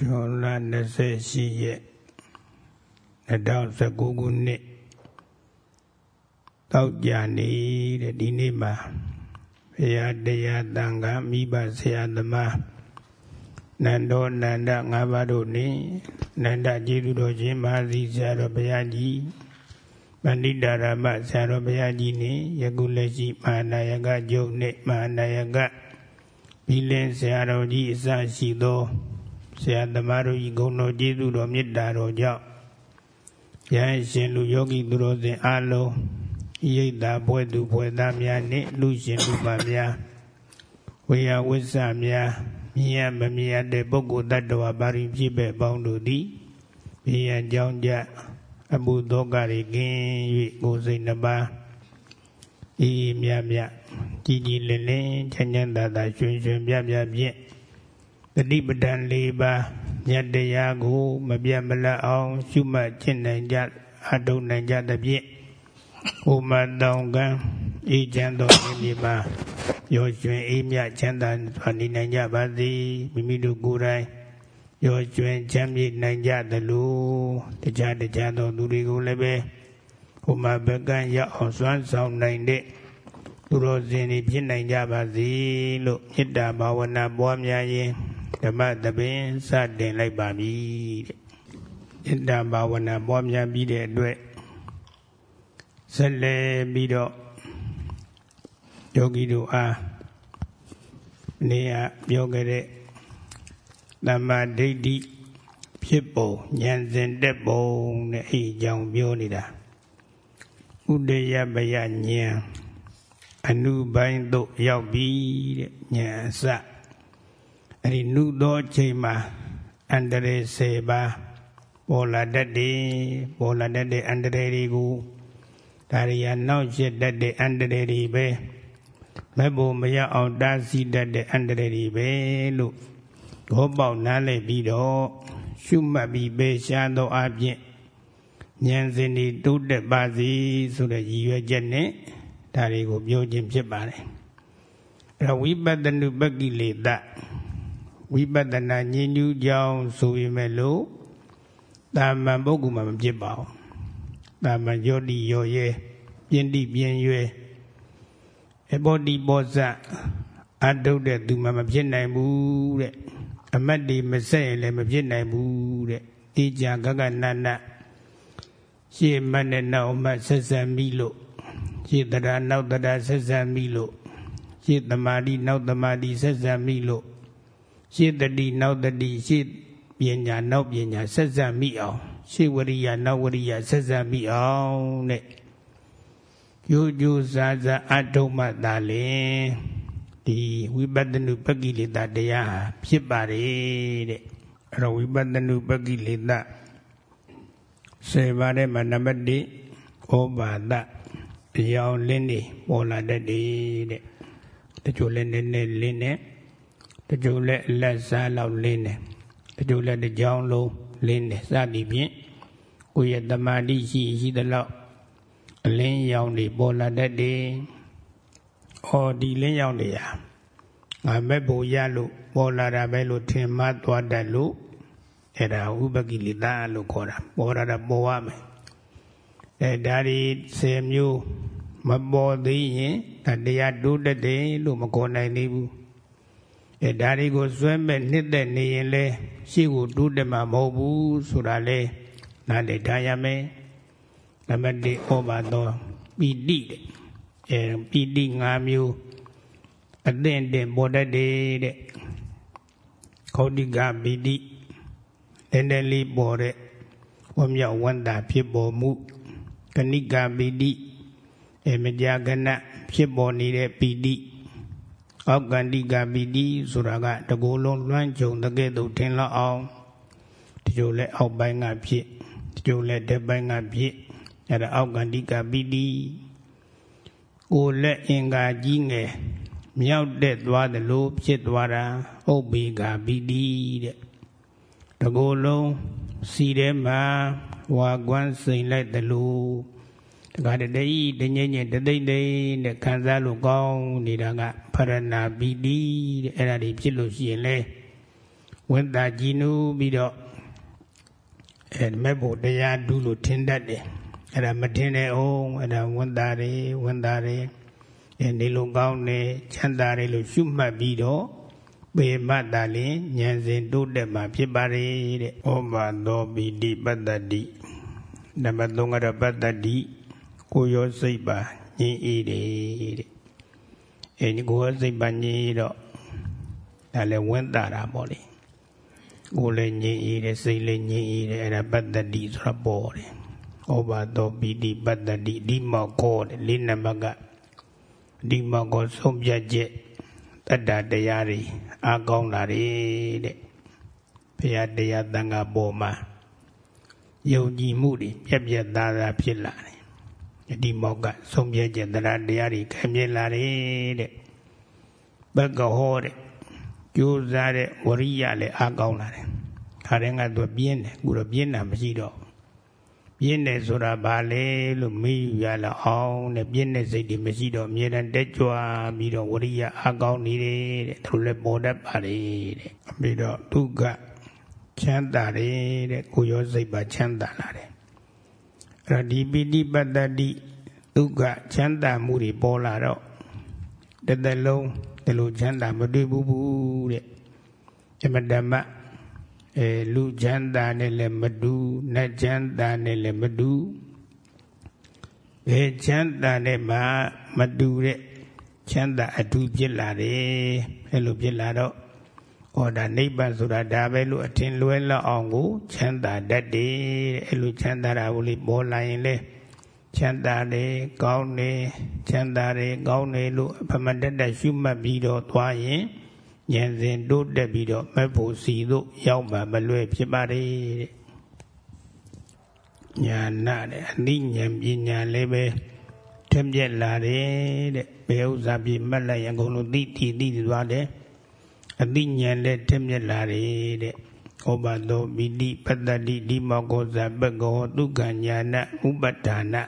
ဇွန်လ28ရက်2019ခုနှစ်တောက်ကြနေတဲ့ဒီနေ့မှာဘုရားတရားတန်ခါမိဘဆရာသမားနန္ဒောနန္ဒငါးပါးတို့နှင့်နန္ဒကျေးဇူးတော်ရှင်မဟာသီဆရာတော်ဘုရားကြီးပဏိတာရမဆရာတော်ဘုရားကြီးနှင့်ယခုလက်ရှိမဟာနာယကကျုပ်နှင့်မဟာနာယကဘီလင်းဆရာတော်ကြီးအစရှိသော ဆရာသမားတို့ဤဂုဏ်တော်ကျေးဇူးတော်မေတ္တာတော်ကြောင့်ယဟန်ရှင်လူယောဂီသူတော်စင်အလုံးဣိတ်တာဘွဲ့သူဘွဲ့သားများနှင့်လူရှင်လူပါများဝေယဝိဆများမြင်ရမမြင်ရတဲ့ပုဂ္ဂိုလ်တ attva ပါရိဖြစ်ပဲပေါင်းတို့သည်ဘိယံကြောင့်ကြအမှုသောကတွေကင်း၍ကိုယ်စိတ်နှပါဤမြတ်မြတ်ကြည်ကြည်လင်လင်ချမ်းချမ်းသာသာရွှင်ရွှင်ပြပြဖြင့် တတိပဒံ၄ပါးမြတ်တရားကိုမပြတ်မလတ်အောင်ရှုမှတ်ကျင့်နိုင်ကြအထုံနိုင်ကြသဖြင့်ဥမတောင်ကံအေးချမ်းသောမိမိမှာရောရွှင်အေးမြချမ်းသာစွာနေနိုင်ကြပါစေမိမိတို့ကိုယ်တိုင်ရောကျွင်ချမ်းမြေ့နိုင်ကြသလိုတခြားတခြားသောသူတွေကိုလည်းပဲဟိုမှာဘကံရောက်အောင်စွမ်းဆောင်နိုင်တဲ့သူတော်စင်တွေဖြစ်နိုင်ကြပါစေလို့မေတ္တာဘာဝနာပွားများရင် ဓမ္မသဘင်စတင်လိုက်ပါပြီတဲ့မေတ္တာဘာဝနာပွားများပြီးတဲ့အတွက်ဆက်လက်ပြီးတော့ယောဂီတို့အားနေရပြောခဲ့တဲ့သမ္မာဒိဋ္ဌိဖြစ်ပုံဉာဏ်စဉ်တက်ပုံနဲ့အဲ့အကြောင်းပြောနေတာဥဒယပယဉာဏ်အနုပိုင်းသို့ရောက်ပြီတဲ့ဉာဏ်အစ အဲ့ဒီနုသောချိန်မှာအန္တရာယ်10ပါးပေါ်လာတတ်တယ်ပေါ်လာတတ်တဲ့အန္တရာယ်တွေကိုဒါရီယာနောက်ရှစ်တတ်တဲ့အန္တရာယ်တွေပဲမဲ့ဖို့မရအောင်တားဆီးတတ်တဲ့အန္တရာယ်တွေပဲလို့ဘောပေါက်နားလည်ပြီးတော့ရှုမှတ်ပြီးပဲရှားသောအပြင်ဉာဏ်စဉ်တွေတိုးတက်ပါစေဆိုတဲ့ရည်ရွယ်ချက်နဲ့ဒါတွေကိုပြောခြင်းဖြစ်ပါတယ်အဲတော့ဝိပဿနုပကိလေသ ဝိပဿနာဉာဏ်ညူးကြောင်းဆိုပေမဲ့လို့တာမန်ပုဂ္ဂိုလ်မှမဖြစ်ပါဘူးတာမန်ယောတိယောရဲပြင်းတိပြင်းရွယ်အဘောတိဘောဇအတုတဲ့သူမှမဖြစ်နိုင်ဘူးတဲ့အမတ်ဒီမဆက်ရင်လည်းမဖြစ်နိုင်ဘူးတဲ့တေချာကကနနရှေ့မနဲ့နောက်မဆက်ဆံပြီးလို့ရှေ့တရားနောက်တရားဆက်ဆံပြီးလို့ရှေ့သမာဓိနောက်သမာဓိဆက်ဆံပြီးလို့ ရှေ့တတိနောက်တတိရှေ့ပညာနောက်ပညာဆက်ဆံမိအောင်ရှေ့ဝရိယနောက်ဝရိယဆက်ဆံမိအောင်တဲ့ကျိုးကျိုးစားစားအထုံးမှသာလင်ဒီဝိပဿနုပကိလေသာတရားဖြစ်ပါတယ်တဲ့အဲ့တော့ဝိပဿနုပကိလေသာ10ပါးထဲမှာနံပါတ်1ဩဘာဒအယောင်လင်းနေပေါ်လာတတ်တယ်တဲ့တချို့လည်းနည်းနည်းလင်းနေ တချို့လည်းအလက်စားလောက်လင်းနေတချို့လည်းတစ်ကြောင်လုံးလင်းနေစသည်ဖြင့်ကိုယ့်ရဲ့တမာတိရှိရှိသလောက်အလင်းရောင်တွေပေါ်လာတတ်တယ်။အော်ဒီလင်းရောင်တွေဟာငါမဲ့ဖို့ရလို့ပေါ်လာတာပဲလို့ထင်မှတ်သွားတတ်လို့အဲ့ဒါဥပကိလေသာလို့ခေါ်တာပေါ်လာတာပေါ်ရမယ်။အဲဒါဒီ10မျိုးမပေါ်သေးရင်ဒါတရားတိုးတက်တယ်လို့မခေါ်နိုင်သေးဘူး။ အဲဒါတွေကိုစွဲမဲ့နှစ်သက်နေရင်လဲရှေ့ကိုတိုးတက်မှာမဟုတ်ဘူးဆိုတာလဲနားလည်ထားရမယ်။နံပါတ်1ဩဘာသောပီတိတဲ့အဲပီတိ၅မျိုးအသင့်တင်ပေါ်တတ်တယ်တဲ့ခောတိကပီတိတည်းတည်းလေးပေါ်တဲ့ဝမ်းမြောက်ဝမ်းသာဖြစ်ပေါ်မှုကဏိကပီတိအဲမကြာခဏဖြစ်ပေါ်နေတဲ့ပီတိ အောက်ကန္တိကပီတိဆိုတာကတကူလုံးလွှမ်းခြုံတဲ့ကဲ့သို့ထင်လောက်အောင်ဒီလိုလဲအောက်ပိုင်းကဖြစ်ဒီလိုလဲတက်ပိုင်းကဖြစ်အဲ့ဒါအောက်ကန္တိကပိတိကိုလက်အင်္ဂါကြီးငယ်မြောက်တက်သွားတယ်လို့ဖြစ်သွားတာဥပ္ပေကပိတိတဲ့တကိုယ်လုံးစီထဲမှာဝါကွမ်းစိန်လိုက်တယ် လို့တခါတည်းတညင်ညင်တသိမ့်သိမ့်နဲ့ခံစားလို့ကောင်းနေတာကဖရဏပိတိတဲ့အဲ့ဒါတွေဖြစ်လို့ရှိရင်လေဝန်တာကြည်နူးပြီးတော့အဲမဲ့ဖို့တရားဒုလို့ထင်တတ်တယ်အဲ့ဒါမထင်တဲ့အောင်အဲ့ဒါဝန်တာတွေဝန်တာတွေအဲနေလုံးကောင်းနေချမ်းသာတယ်လို့ရှုမှတ်ပြီးတော့ပေမတ္တလင်ဉာဏ်စဉ်တိုးတက်မှာဖြစ်ပါလေတဲ့ဩဘာသောပိတိပတ္တတိနံပါတ်3ကတော့ပတ္တတိ ကိုရောစိတ်ပါငြင်းအေးတယ်တဲ့အဲဒီကိုရောစိတ်ပါငြင်းတော့ဒါလည်းဝင်းတာတာပေါ့လေကိုလည်းငြင်းအေးတယ်စိတ်လည်းငြင်းအေးတယ်အဲ့ဒါပတ္တတိဆိုတာပေါ်တယ်ဩဘာသောပိတိပတ္တတိဒီမောကောတဲ့လေးနံပါတ်ကဒီမောကောဆုံးဖြတ်ချက်တတ္တတရားတွေအာကောင်းလာတယ်တဲ့ဘုရားတရားတန်ခါပေါ်မှာယုံကြည်မှုတွေပြက်ပြက်သားသားဖြစ်လာတယ် ဒီမောကဆုံးဖြတ်ချက်တရားတရားတွေခံမြင်လာတယ်တဲ့ဘက်ကဟောတဲ့ကြိုးစားတဲ့ဝရိယလည်းအာကောင်းလာတယ်ခါတဲ့ကသူပြင်းတယ်အခုတော့ပြင်းတာမရှိတော့ပြင်းတယ်ဆိုတာဘာလဲလို့မေးယူရလာအောင်တဲ့ပြင်းတဲ့စိတ်တွေမရှိတော့အမြဲတမ်းတက်ကြွပြီးတော့ဝရိယအကောင်းနေတယ်တဲ့သူလည်းပေါ်တတ်ပါလေတဲ့ပြီးတော့ဒုက္ခချမ်းသာတယ်တဲ့ကိုရောစိတ်ပါချမ်းသာလာတယ် အဲ့တော့ဒီပိဋိပတ္တတိဒုက္ခချမ်းသာမှုတွေပေါ်လာတော့တသက်လုံးဒီလိုချမ်းသာမတွေ့ဘူးဘူးတဲ့အမတမအဲလူချမ်းသာနဲ့လည်းမတူနတ်ချမ်းသာနဲ့လည်းမတူဘယ်ချမ်းသာနဲ့မှမတူတဲ့ချမ်းသာအတူဖြစ်လာတယ်အဲလိုဖြစ်လာတော့ ဩဒါနိဗ္ဗာန်ဆိုတာဒါပဲလို့အထင်လွဲလောက်အောင်ကိုချမ်းသာတတ်တယ်အဲလိုချမ်းသာတာကိုလေပေါ်လာရင်လေချမ်းသာတယ်ကောင်းတယ်ချမ်းသာတယ်ကောင်းတယ်လို့အဖမတတ်တရှုမှတ်ပြီးတော့သွားရင်ဉာဏ်စဉ်တိုးတက်ပြီးတော့မက်ဖို့စီတို့ရောက်မှမလွဲဖြစ်ပါတယ်တဲ့ညာနာတဲ့အနိဉာဏ်ပညာလည်းပဲထက်မြက်လာတယ်တဲ့ဘယ်ဥစ္စာပြမှတ်လိုက်ရင်အကုန်လုံးသိတည်သိသွားတယ် အနိဉာဏ်လည်းထက်မြက်လာတယ်တဲ့ဩဘသောပိတိပတ္တတိဒီမောကောဇပကောဒုက္ခညာနာဥပဋ္ဌာနာ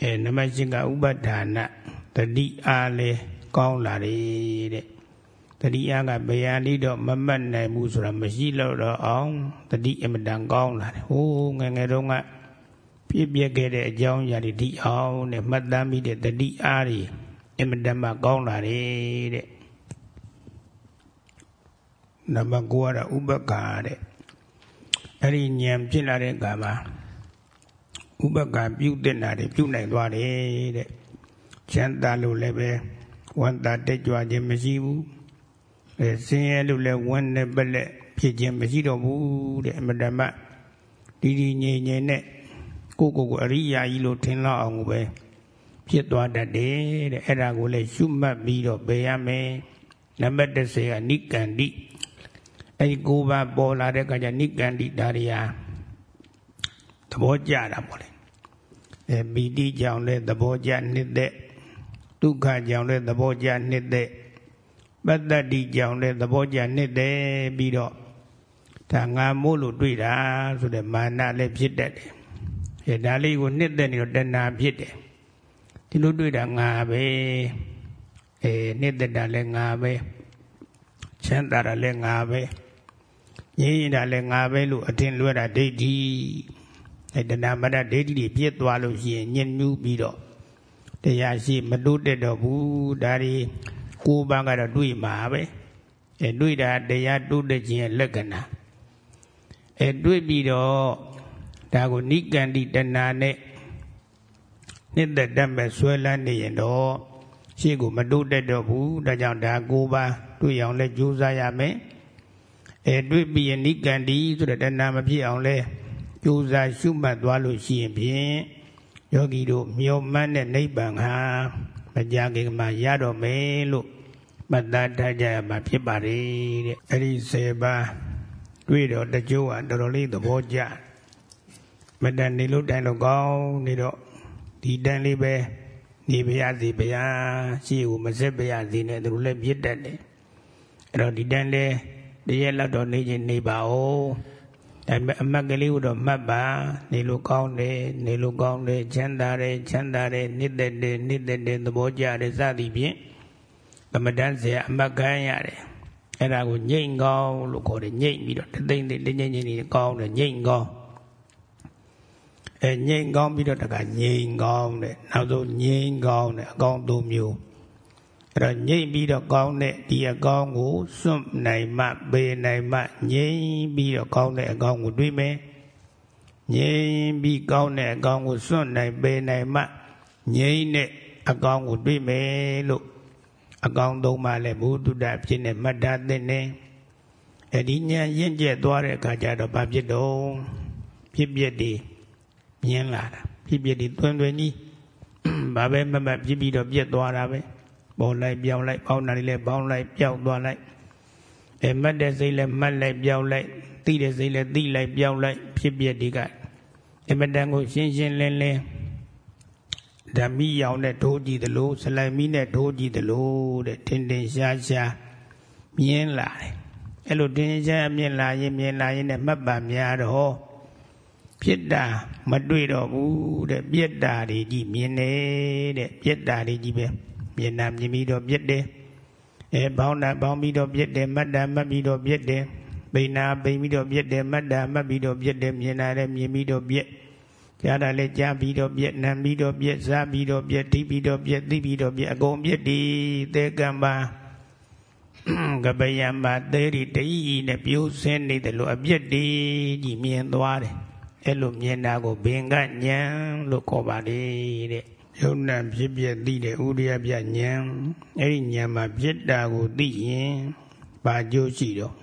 အဲနမရှိကဥပဋ္ဌာနာတတိအားလဲကောင်းလာတယ်တဲ့တတိယကဗျာလိတော့မမတ်နိုင်ဘူးဆိုတာမရှိတော့တော့အောင်တတိအမတန်ကောင်းလာတယ်ဟိုးငယ်ငယ်တုန်းကပြည့်ပြက်ခဲ့တဲ့အကြောင်းအရာတွေဒီအောင်နဲ့မှတ်သားမိတဲ့တတိအားတွေအမတန်မှကောင်းလာတယ်တဲ့ နံပါတ်9ကတော့ဥပက္ခတဲ့အဲ့ဒီဉာဏ်ဖြစ်လာတဲ့အခါမှာဥပက္ခပြုတဲ့နာတွေပြုနိုင်သွားတယ်တဲ့ချမ်းသာလို့လည်းပဲဝန်တာတက်ကြွခြင်းမရှိဘူးအဲဆင်းရဲလို့လည်းဝမ်းနဲ့ပလက်ဖြစ်ခြင်းမရှိတော့ဘူးတဲ့အမတမဒီဒီငြိမ်ငြိမ်နဲ့ကိုကိုကိုအရိယာကြီးလို့ထင်လောက်အောင်ပဲဖြစ်သွားတတ်တယ်တဲ့အဲ့ဒါကိုလည်းရှုမှတ်ပြီးတော့ပေရမယ်နံပါတ်30ကနိကန္တိ အဲ့ဒီကိုပါပေါ်လာတဲ့အခါကျနိကန္တိဒါရိယာသဘောကျတာပေါ့လေအဲပီတိကြောင့်လည်းသဘောကျနှစ်သက်ဒုက္ခကြောင့်လည်းသဘောကျနှစ်သက်ပတ္တတိကြောင့်လည်းသဘောကျနှစ်သက်ပြီးတော့ဒါငါမို့လို့တွေ့တာဆိုတဲ့မာနလည်းဖြစ်တတ်တယ်။အဲဒါလေးကိုနှစ်သက်နေတော့တဏှာဖြစ်တယ်။ဒီလိုတွေ့တာငါပဲ။အဲနှစ်သက်တာလည်းငါပဲ။ချမ်းသာတာလည်းငါပဲ။ ငြိမ်းတာလည်းငါပဲလို့အထင်လွဲတာဒိဋ္ဌိ။အဲတဏှာမတ္တဒိဋ္ဌိတွေပြည့်သွားလို့ရှိရင်ညှဉ်းညူးပြီးတော့တရားရှိမတိုးတက်တော့ဘူးဒါတွေကိုးပါးကတော့တွေ့မှာပဲအဲတွေ့တာတရားတိုးတက်ခြင်းရဲ့လက္ခဏာအဲတွေ့ပြီးတော့ဒါကိုနိကန္တိတဏနဲ့နှစ်သက်တတ်မဲ့ဆွဲလန်းနေရင်တော့ရှေ့ကိုမတိုးတက်တော့ဘူးဒါကြောင့်ဒါကိုးပါးတွေ့အောင်လဲကြိုးစားရမယ် အဲတွေ့ပြီးရင်နိကန္တိဆိုတဲ့တဏမဖြစ်အောင်လဲကြိုးစားရှုမှတ်သွားလို့ရှိရင်ဖြင့်ယောဂီတို့မျောမှန်းတဲ့နိဗ္ဗာန်ဟာမကြခင်မှာရတော့မယ်လို့မှတ်သားထားကြရမှာဖြစ်ပါတယ်တဲ့အဲ့ဒီ10ပါးတွေ့တော့တကြိုးကတော်တော်လေးသဘောကျမတန်နေလို့တိုင်တော့ကောင်းနေတော့ဒီတန်လေးပဲနေပါရစေဗျာရှိကိုမဆက်ပါရစေနဲ့သူတို့လည်းပြစ်တတ်တယ်အဲ့တော့ဒီတန်လေး တရက်လောက်တော့နေချင်းနေပါဦးဒါပေမဲ့အမတ်ကလေးကိုတော့မှတ်ပါနေလို့ကောင်းတယ်နေလို့ကောင်းတယ်ချမ်းသာတယ်ချမ်းသာတယ်နှစ်သက်တယ်နှစ်သက်တယ်သဘောကျတယ်စသည်ဖြင့်ကမ္မဋ္ဌာန်းဆရာအမတ်ခံရတယ်အဲ့ဒါကိုငိမ့်ကောင်းလို့ခေါ်တယ်ငိမ့်ပြီးတော့တသိမ့်သိတင်းငိမ့်ငိမ့်နေကောင်းတယ်ငိမ့်ကောင်းအဲငိမ့်ကောင်းပြီးတော့တကငိမ့်ကောင်းတဲ့နောက်ဆုံးငိမ့်ကောင်းတဲ့အကောင်းသုံးမျိုး အဲ့တော့ငိမ့်ပြီးတော့ကောင်းတဲ့ဒီအကောင်းကိုစွန့်နိုင်မှပေနိုင်မှငိမ့်ပြီးတော့ကောင်းတဲ့အကောင်းကိုတွေးမယ်ငြိမ်ပြီးကောင်းတဲ့အကောင်းကိုစွန့်နိုင်ပေနိုင်မှငြိမ်တဲ့အကောင်းကိုတွေးမယ်လို့အကောင်းသုံးပါလဲဘုဒ္ဓဖြစ်နေမှတ်သားသင့်တယ်အဲ့ဒီညာရင့်ကျက်သွားတဲ့အခါကျတော့ဘာဖြစ်တော့ဖြစ်ပြက်တွေမြင်လာတာဖြစ်ပြက်တွေတွင်တွင်ကြီးဘာပဲမမတ်ဖြစ်ပြီးတော့ပြက်သွားတာပဲ ပေါ်လိုက်ပြောင်းလိုက်ပေါင်းတာလေးလည်းပေါင်းလိုက်ပြောင်းသွားလိုက်အဲမှတ်တဲ့စိတ်လည်းမှတ်လိုက်ပြောင်းလိုက်သိတဲ့စိတ်လည်းသိလိုက်ပြောင်းလိုက်ဖြစ်ပြက်တွေကအမတန်ကိုရှင်းရှင်းလင်းလင်းဓမ္မိရောင်နဲ့ထိုးကြည့်သလိုဆလိုင်မီနဲ့ထိုးကြည့်သလိုတဲ့ထင်ထင်ရှားရှားမြင်လာတယ်အဲ့လိုတင်ရှားမြင်လာရင်မြင်လာရင်နဲ့မှတ်ပါများတော့ဖြစ်တာမတွေ့တော့ဘူးတဲ့ပြက်တာတွေကြီးမြင်နေတဲ့ပြက်တာတွေကြီးပဲ မြင်တာမြင်ပြီးတော့ပြက်တယ်အဲဘောင်းတာဘောင်းပြီးတော့ပြက်တယ်မှတ်တာမှတ်ပြီးတော့ပြက်တယ်ပိန်နာပိန်ပြီးတော့ပြက်တယ်မှတ်တာမှတ်ပြီးတော့ပြက်တယ်မြင်တာလည်းမြင်ပြီးတော့ပြက်ကြားတာလည်းကြားပြီးတော့ပြက်နံပြီးတော့ပြက်စားပြီးတော့ပြက်ထိပြီးတော့ပြက်သိပြီးတော့ပြက်အကုန်ပြက်ဒီသေကံပါကပယံပါသေးရီတဤနဲ့ပြိုးစင်းနေတယ်လို့အပြက်ဒီကြီးမြင်သွားတယ်အဲ့လိုမြင်တာကိုဘင်ကညံလို့ခေါ်ပါလေတဲ့ ယုံနာဖြစ်ပြသိတဲ့ဥရိယပြညံအဲ့ဒီညံမှာဖြစ်တာကိုသိရင်ဘာကျိုးရှိတော့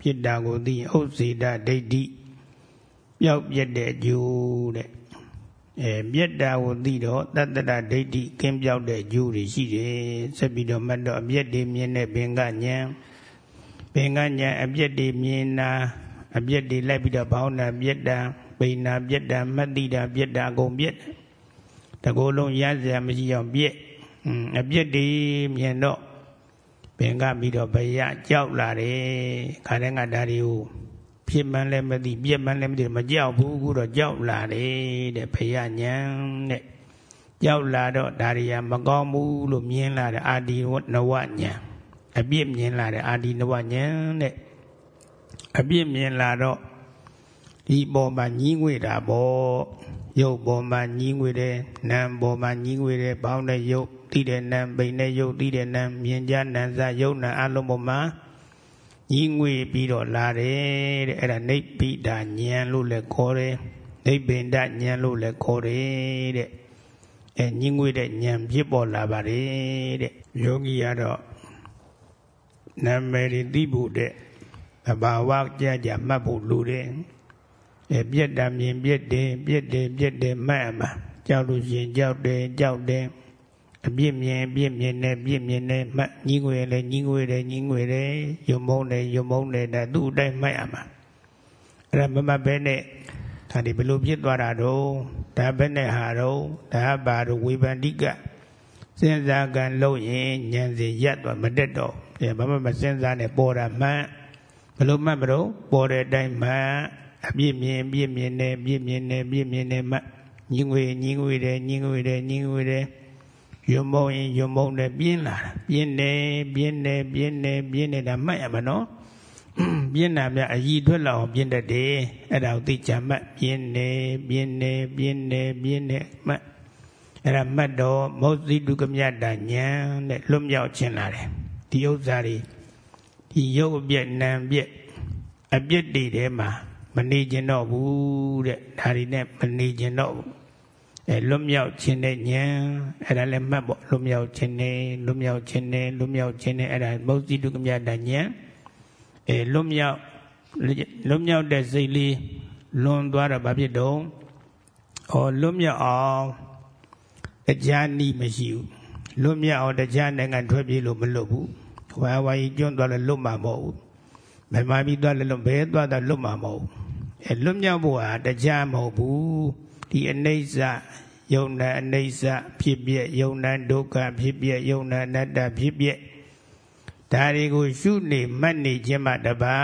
ဖြစ်တာကိုသိဥစ္စေတဒိဋ္ဌိပျောက်ပြက်တဲ့အကျိုးတဲ့အဲပြက်တာကိုသိတော့တတ္တရဒိဋ္ဌိကင်းပြောက်တဲ့အကျိုးတွေရှိတယ်ဆက်ပြီးတော့မှတ်တော့အပြက်တွေမြင်တဲ့ဘင်္ဂဉဏ်ဘင်္ဂဉဏ်အပြက်တွေမြင်တာအပြက်တွေလိုက်ပြီးတော့ဘောင်းတာပြက်တာပိန်နာပြက်တာမှတ်တိတာပြက်တာအကုန်ပြက်တ ကိုယ်လုံးရစရာမရှိအောင်ပြက်အပြက်တွေမြင်တော့ပင်ကပြီးတော့ဘယကြောက်လာတယ်ခါတဲ့ကဒါတွေကိုဖြစ်မှန်းလည်းမသိပြက်မှန်းလည်းမသိမကြောက်ဘူးခုတော့ကြောက်လာတယ်တဲ့ဘယညံတဲ့ကြောက်လာတော့ဒါတွေကမကောင်းဘူးလို့မြင်လာတဲ့အာဒီနဝညံအပြစ်မြင်လာတဲ့အာဒီနဝညံတဲ့အပြစ်မြင်လာတော့ဒီပေါ်မှာညီးငွေတာပေါ့ ရုပ်ပေါ်မှာညီးငွေတယ်နာမ်ပေါ်မှာညီးငွေတယ်ဘောင်းတဲ့ရုပ်သိတဲ့နာမ်ပိန်တဲ့ရုပ်သိတဲ့နာမ်မြင်ကြနာမ်စာရုပ်နာအလုံးပေါ်မှာညီးငွေပြီးတော့လာတယ်တဲ့အဲ့ဒါနိဗ္ဗိဒာဉာဏ်လို့လည်းခေါ်တယ်နိဗ္ဗိဒာဉာဏ်လို့လည်းခေါ်တယ်တဲ့အဲညီးငွေတဲ့ဉာဏ်ဖြစ်ပေါ်လာပါတယ်တဲ့ယောဂီကတော့နာမည်သိဖို့တဲ့အဘာဝကြကြမှတ်ဖို့လိုတယ် အဲပြက်တာမြင်ပြက်တယ်ပြက်တယ်ပြက်တယ်မှတ်အမှာကြောက်လို့ရှိရင်ကြောက်တယ်ကြောက်တယ်အပြစ်မြင်အပြစ်မြင်တယ်ပြစ်မြင်တယ်မှတ်ညီးငွေတယ်ညီးငွေတယ်ညီးငွေတယ်ယုံမုန်းတယ်ယုံမုန်းတယ်ဒါသူ့အတိုင်းမှတ်အမှာအဲ့ဒါမမဘဲနဲ့ဒါဒီဘလို့ဖြစ်သွားတာတော့ဒါဘဲနဲ့ဟာတော့ဒါဘာတော့ဝေဖန္တိကစဉ်းစားကံလို့ရင်ဉာဏ်စီရက်သွားမတက်တော့ဘာမှမစဉ်းစားနဲ့ပေါ်တာမှန်ဘလို့မှတ်မလို့ပေါ်တဲ့အတိုင်းမှန် အပြစ်မြင်ပြစ်မြင်တယ်ပြစ်မြင်တယ်ပြစ်မြင်တယ်မှညီငွေညီငွေတယ်ညီငွေတယ်ညီငွေတယ်ယုံမုံရင်ယုံမုံတယ်ပြင်းလာပြင်းတယ်ပြင်းတယ်ပြင်းတယ်ပြင်းနေတာမှတ်ရမနော်ပြင်းတာမြအည်ထွက်လာအောင်ပြင်းတတ်တယ်အဲ့ဒါကိုသိချမှတ်ပြင်းတယ်ပြင်းတယ်ပြင်းတယ်ပြင်းတယ်မှတ်အဲ့ဒါမှတ်တော့မောဇိတုကမြတ်တာညာတဲ့လွတ်မြောက်ခြင်းလာတယ်ဒီဥစ္စာတွေဒီရုပ်အပြက်နာမ်ပြက်အပြစ်တွေထဲမှာ မနေကျင်တော့ဘူးတဲ့ဒါတွေနဲ့မနေကျင်တော့ဘူးအဲလွတ်မြောက်ခြင်းနဲ့ဉာဏ်အဲ့ဒါလည်းမှတ်ပေါ့လွတ်မြောက်ခြင်းနဲ့လွတ်မြောက်ခြင်းနဲ့လွတ်မြောက်ခြင်းနဲ့အဲ့ဒါမௌစီတုကမြတ်တဉာဏ်အဲလွတ်မြောက်လွတ်မြောက်တဲ့စိတ်လေးလွန်သွားတော့ဘာဖြစ်တော့ဩလွတ်မြောက်အောင်တရားနီးမရှိဘူးလွတ်မြောက်အောင်တရားနိုင်ငံထွက်ပြေးလို့မလွတ်ဘူးဝါဝါကြီးကျွန်းသွားလို့လွတ်မှာမဟုတ်ဘူးဘယ်မှာပြီးသွားလဲလွတ်ဘယ်သွားတာလွတ်မှာမဟုတ်ဘူးအဲ လွတ်မြောက်ဖို့ဟာတရားမဟုတ်ဘူးဒီအနိစ္စယုံနာအနိစ္စဖြစ်ပြယုံနာဒုက္ခဖြစ်ပြယုံနာအနတ္တဖြစ်ပြဒါတွေကိုရှုနေမှတ်နေခြင်းမှတပါ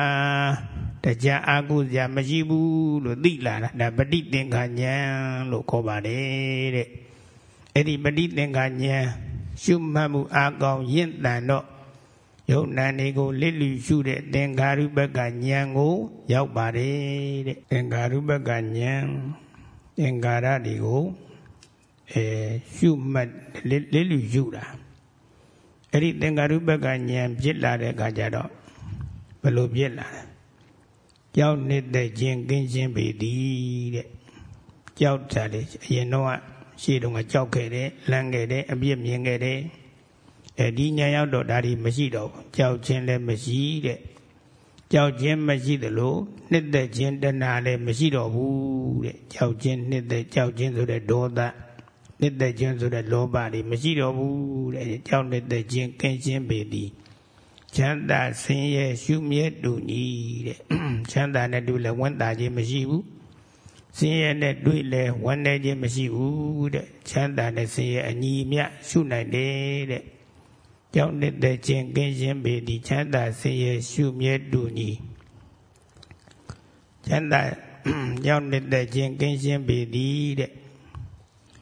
တရားအာကုစရာမရှိဘူးလို့သိလာတာဒါပဋိသင်္ခာဉာဏ်လို့ခေါ်ပါတယ်တဲ့အဲ့ဒီပဋိသင်္ခာဉာဏ်ရှုမှတ်မှုအာကောင်ရင့်တန်တော့ ယုံနာနေကိုလစ်လူရှုတဲ့သင်္ခါရုပကဉာဏ်ကိုရောက်ပါတယ်တဲ့သင်္ခါရုပကဉာဏ်သင်္ခါရတွေကိုအဲရှုမှတ်လစ်လူရှုတာအဲ့ဒီသင်္ခါရုပကဉာဏ်ဖြစ်လာတဲ့အခါကျတော့ဘယ်လိုဖြစ်လာလဲကြောက်နေတဲ့ခြင်းကင်းရှင်းပေသည်တဲ့ကြောက်တာလေအရင်တော့ရှေ့တုန်းကကြောက်ခဲ့တယ်လန့်ခဲ့တယ်အပြစ်မြင်ခဲ့တယ် အဲဒီညာရောက်တော့ဒါဒီမရှိတော့ဘူးကြောက်ခြင်းလည်းမရှိတဲ့ကြောက်ခြင်းမရှိသလိုနှစ်သက်ခြင်းတဏှာလည်းမရှိတော့ဘူးတဲ့ကြောက်ခြင်းနှစ်သက်ကြောက်ခြင်းဆိုတဲ့ဒေါသနှစ်သက်ခြင်းဆိုတဲ့လောဘတွေမရှိတော့ဘူးတဲ့ကြောက်နှစ်သက်ခြင်းကင်းရှင်းပေသည်ချမ်းသာဆင်းရဲရှုမြဲတူညီတဲ့ချမ်းသာနဲ့တူလည်းဝန်တာခြင်းမရှိဘူးဆင်းရဲနဲ့တွေ့လဲဝန်နေခြင်းမရှိဘူးတဲ့ချမ်းသာနဲ့ဆင်းရဲအညီအမျှရှုနိုင်တယ်တဲ့ ကြောင့်တဲ့ခြင်းကင်းခြင်းပေဒီချမ်းသာဆင်းရဲရှုမြဲတူညီချမ်းသာကြောင့်တဲ့ခြင်းကင်းခြင်းပေဒီတဲ့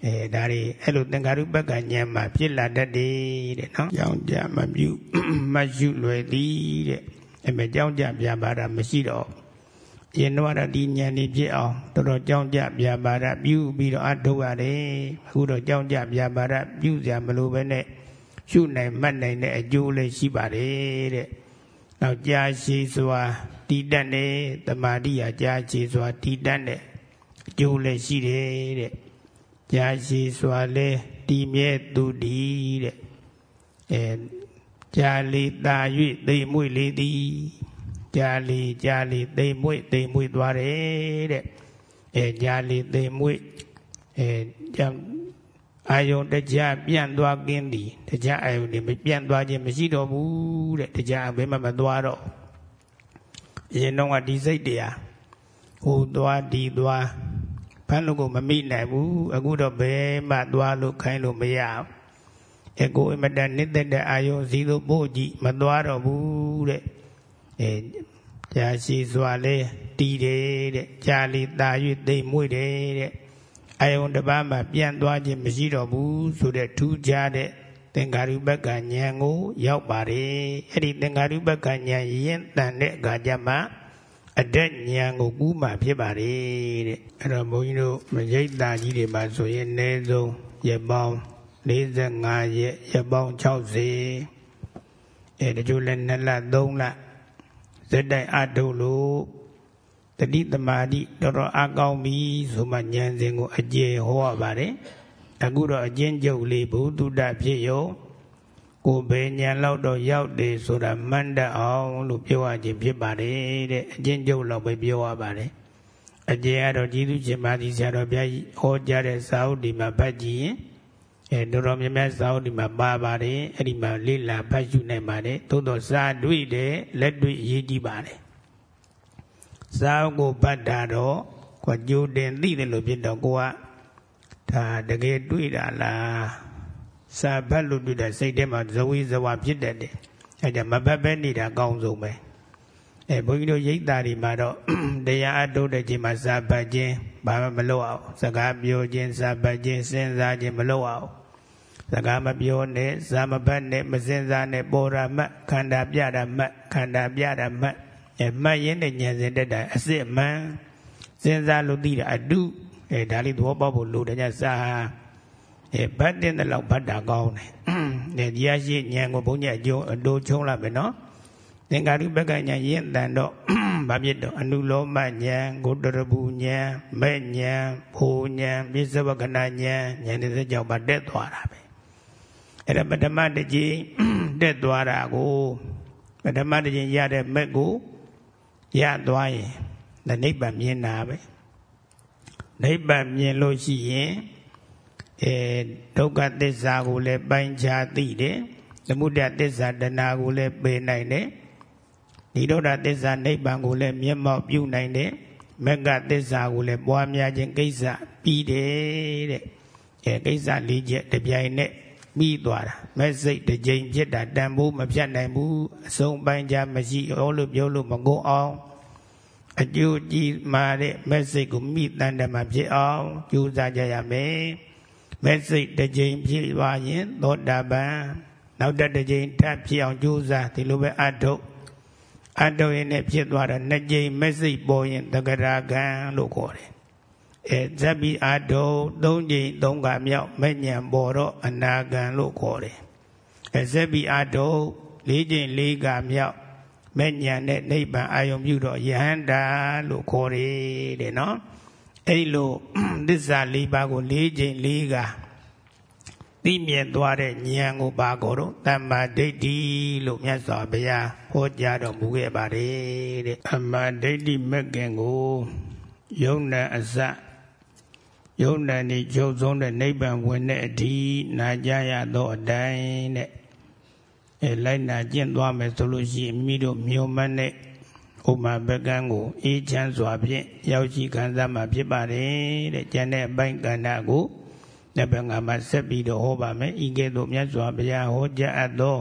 အဲဒါတွေအဲ့လိုသင်္ကာရုပ္ပကဉာဏ်မှာဖြစ်လာတတ်တယ်တဲ့နော်ကြောင်းကြမပြုမရှုလွယ်သည်တဲ့အဲ့မဲ့ကြောင်းကြပြပါတာမရှိတော့ရင်တော့ဒီဉာဏ်นี่ဖြစ်အောင်တော်တော်ကြောင်းကြပြပါတာပြုပြီးတော့အထုတ်ရတယ်အခုတော့ကြောင်းကြပြပါတာပြုစရာမလိုပဲနဲ့ ရှုနိုင်မှတ်နိုင်တဲ့အကျိုးလည်းရှိပါတယ်တဲ့နောက်ကြာရှည်စွာတည်တတ်တယ်တမာတိယာကြာရှည်စွာတည်တတ်တဲ့အကျိုးလည်းရှိတယ်တဲ့ကြာရှည်စွာလဲတည်မြဲသူတည်တဲ့အဲကြာလီတာ၍သိမ်မွေ့လေသည်ကြာလီကြာလီသိမ်မွေ့သိမ်မွေ့သွားတယ်တဲ့အဲကြာလီသိမ်မွေ့အဲကြောင့် အာယုံတကြပြန့်သွားကင်းသည်တကြအာယုံတွေမပြန့်သွားခြင်းမရှိတော့ဘူးတဲ့တကြဘယ်မှမသွားတော့အရင်တော့ကဒီစိတ်တရားဟိုသွားဒီသွားဖမ်းလို့ကိုမမိနိုင်ဘူးအခုတော့ဘယ်မှသွားလို့ခိုင်းလို့မရဘူးအကိုအမတန်နှစ်သက်တဲ့အာယုံစီလို့ပို့ကြည့်မသွားတော့ဘူးတဲ့အဲကြာရှိစွာလဲတီးတယ်တဲ့ကြာလီတာ၍သိမ့်မွေ့တယ်တဲ့ အာယုံတစ်ပါးမှပြန့်သွားခြင်းမရှိတော့ဘူးဆိုတဲ့ထူးခြားတဲ့သင်္ကာရုပ္ပကဉာဏ်ကိုရောက်ပါတယ်အဲ့ဒီသင်္ကာရုပ္ပကဉာဏ်ရင်တန်တဲ့အခါကျမှအတက်ဉာဏ်ကိုကူးမှဖြစ်ပါတယ်တဲ့အဲ့တော့ဘုန်းကြီးတို့မရိတ်တာကြီးတွေမှာဆိုရင်အနည်းဆုံးရပောင်း45ရက်ရပောင်း60အဲတချို့လည်း2လ3လဇက်တိုက်အထုတ်လို့ တတိတမာတိတော်တော်အကောင်းပြီဆိုမှဉာဏ်စဉ်ကိုအကျေဟောရပါတယ်အခုတော့အကျဉ်းချုပ်လေးဘုသူတ္တဖြစ်ရောကိုယ်ပဲဉာဏ်လောက်တော့ရောက်တယ်ဆိုတာမှန်တတ်အောင်လို့ပြောရခြင်းဖြစ်ပါတယ်တဲ့အကျဉ်းချုပ်လောက်ပဲပြောရပါတယ်အကျဉ်းကတော့ကျေးဇူးရှင်ပါသည်ဆရာတော်ဘုရားကြီးဟောကြားတဲ့စာအုပ်ဒီမှာဖတ်ကြည့်ရင်အဲတော်တော်များများစာအုပ်ဒီမှာပါပါတယ်အဲ့ဒီမှာလေ့လာဖတ်ရှုနိုင်ပါတယ်သို့တော့စာတွေ့တယ်လက်တွေ့ရေးကြည့်ပါတယ် စာအုပ်ကိုဖတ်တာတော့ကိုကြိုတင်သိတယ်လို့ဖြစ်တော့ကိုကဒါတကယ်တွေ့တာလားစာဖတ်လို့တွေ့တဲ့စိတ်ထဲမှာဇဝေဇဝဖြစ်တတ်တယ်အဲဒါမဖတ်ပဲနေတာအကောင်းဆုံးပဲအဲဘုန်းကြီးတို့ရိတ်သားတွေမှာတော့တရားအထုတ်တဲ့ချိန်မှာစာပတ်ခြင်းဘာမှမလုပ်အောင်စကားပြောခြင်းစာပတ်ခြင်းစဉ်းစားခြင်းမလုပ်အောင်စကားမပြောနဲ့ဇာမပတ်နဲ့မစဉ်းစားနဲ့ပေါ်ရာမှတ်ခန္ဓာပြတာမှတ်ခန္ဓာပြတာမှတ် အဲမှတ်ရင်းနဲ့ဉာဏ်စဉ်တက်တာအစစ်မှန်စဉ်းစားလို့သိတာအတုအဲဒါလေးသဘောပေါက်ဖို့လိုတယ်ညစာအဲဘတ်တဲ့လောက်ဘတ်တာကောင်းတယ်ဒီရရှိဉာဏ်ကိုဘုန်းကြီးအကျိုးအတိုးချုံးလိုက်မယ်နော်သင်္ကာရုပ္ပကဉာဏ်ရင့်တန်တော့ဗာပြစ်တော့အနုလောမဉာဏ်ဂုတရဘူးဉာဏ်မဲ့ဉာဏ်ဖိုဉာဏ်ပြစ္ဆဝကနာဉာဏ်ဉာဏ်တဲ့ကြောင့်ဗတ်တက်သွားတာပဲအဲ့ဒါပထမတစ်ကြိမ်တက်သွားတာကိုပထမတစ်ကြိမ်ရတဲ့မက်ကို ရသွားရင်နိဗ္ဗာန်မြင်တာပဲနိဗ္ဗာန်မြင်လို့ရှိရင်အဲဒုက္ခသစ္စာကိုလည်းပိုင်းခြားသိတယ်သမုဒယသစ္စာတဏှာကိုလည်းပယ်နိုင်တယ်နိရောဓသစ္စာနိဗ္ဗာန်ကိုလည်းမျက်မှောက်ပြုနိုင်တယ်မဂ္ဂသစ္စာကိုလည်းပွားများခြင်းကိစ္စပြီးတယ်တဲ့အဲကိစ္စလေးချက်တပြိုင်နက် ပြီးသွားတာမဲ့စိတ်တစ်ကြိမ်ဖြစ်တာတန်ဖိုးမဖြတ်နိုင်ဘူးအဆုံးပိုင်းခြားမရှိအောင်လို့ပြောလို့မကုန်အောင်အကျိုးကြီးမာတဲ့မဲ့စိတ်ကိုမိတန်တမှာဖြစ်အောင်ကြိုးစားကြရမယ်မဲ့စိတ်တစ်ကြိမ်ဖြစ်သွားရင်သောတာပန်နောက်တစ်ကြိမ်ထပ်ဖြစ်အောင်ကြိုးစားဒီလိုပဲအထုတ်အထုတ်ရင်လည်းဖြစ်သွားတော့နှစ်ကြိမ်မက်စိတ်ပေါ်ရင်တဂရကံလို့ခေါ်တယ် အဲဇက်ပြီးအထုတ်သုံးကြိမ်သုံးကမြောက်မဲ့ညံပေါ်တော့အနာကံလို့ခေါ်တယ်အဲဇက်ပြီးအထုတ်လေးကြိမ်လေးကမြောက်မဲ့ညံနဲ့နိဗ္ဗာန်အာယုံပြုတော့ယဟန္တာလို့ခေါ်တယ်တဲ့နော်အဲ့လိုသစ္စာ၄ပါးကို၄ချိန်၄ကသိမြင်သွားတဲ့ဉာဏ်ကိုပါကိုတော့တမ္မာဒိဋ္ဌိလို့မြတ်စွာဘုရားဟောကြားတော်မူခဲ့ပါတယ်တဲ့အမ္မာဒိဋ္ဌိမက်ကင်ကိုယုံနာအစ ယုံနာနေကျုပ်ဆုံးတဲ့နိဗ္ဗာန်ဝင်တဲ့အထိနာကြရသောအတိုင်းတဲ့အဲလိုက်နာကျင့်သွားမယ်ဆိုလို့ရှိရင်မိတို့မြို့မနဲ့ဥမာဘကံကိုအေးချမ်းစွာဖြင့်ရောက်ရှိခံစားမှာဖြစ်ပါတယ်တဲ့ကျန်တဲ့အပိုင်းကဏ္ဍကိုလက်ဘငါမှာဆက်ပြီးတော့ဟောပါမယ်ဤကဲ့သို့မြတ်စွာဘုရားဟောကြားအပ်သော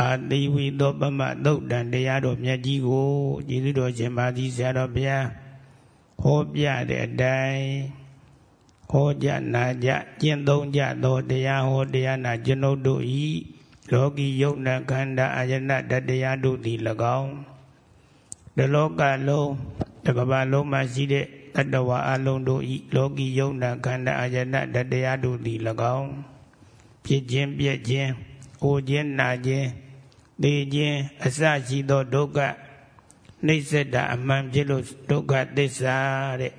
အာတိဝိသောပမသုတ်တန်တရားတော်မြတ်ကြီးကိုကျေးဇူးတော်ရှင်ပါသည်ဆရာတော်ဘုရားဟောပြတဲ့အတိုင်း ဟောကြားနာကြကျင့်သုံးကြသောတရားဟောတရားနာကျွန်ုပ်တို့ဤလောကီယုတ်နာခန္ဓာအာယနာတတရားတို့သည်၎င်းဒီလောကလုံးတကဘာလုံးမှာရှိတဲ့တတဝါအလုံးတို့ဤလောကီယုံနာခန္ဓာအာယတတတရားတို့သည်၎င်းဖြစ်ခြင်းပြည့်ခြင်းအိုခြင်းနာခြင်းသိခြင်းအစရှိသောဒုက္ခနှိစ္စတာအမှန်ဖြစ်လို့ဒုက္ခသစ္စာတဲ့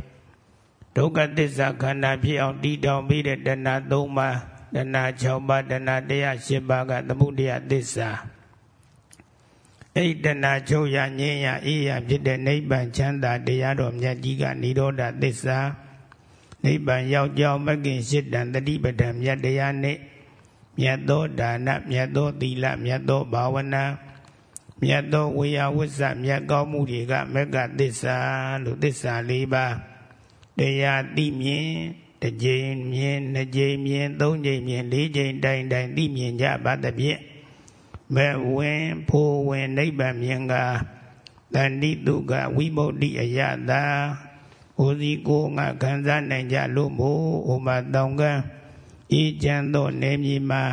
ဒုက္ခသစ္စာခန္ဓာဖြစ်အောင်တည်တောင်ပြီးတဲ့တဏှာ၃ပါးတဏှာ6ပါးတဏှာတရား8ပါးကသမှုတရားသစ္စာအဲ့တဏှာချုပ်ရငြင်းရအေးရဖြစ်တဲ့နိဗ္ဗာန်ချမ်းသာတရားတော်မြတ်ကြီးကនិရောဓသစ္စာနိဗ္ဗာန်ရောက်ကြောင်းမကင်ရှစ်တန်တတိပဒံမြတ်တရားနဲ့မြတ်သောဒါနမြတ်သောသီလမြတ်သောဘာဝနာမြတ်သောဝေယဝစ္စမြတ်ကောင်းမှုတွေကမက္ကသစ္စာလို့သစ္စာ၄ပါး တရားသိမြင်တစ်ကြိမ်မြင်နှစ်ကြိမ်မြင်သုံးကြိမ်မြင်လေးကြိမ်တိုင်တိုင်သိမြင်ကြပါသဖြင့်ဘဝင်ဖိုးဝင်နိဗ္ဗာန်မြင်ကတဏိတုကဝိမု ക്തി အယတာဟိုစီကိုငါခံစားနိုင်ကြလို့မို့ဟိုမှာတောင်ကန်းဤကျန်သောနေမြေမှာ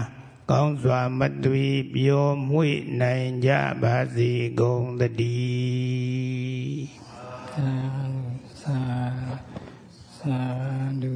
ကောင်းစွာမသွေပျော်မွေ့နိုင်ကြပါစေကုန်သတည်းသာ သာသာဓု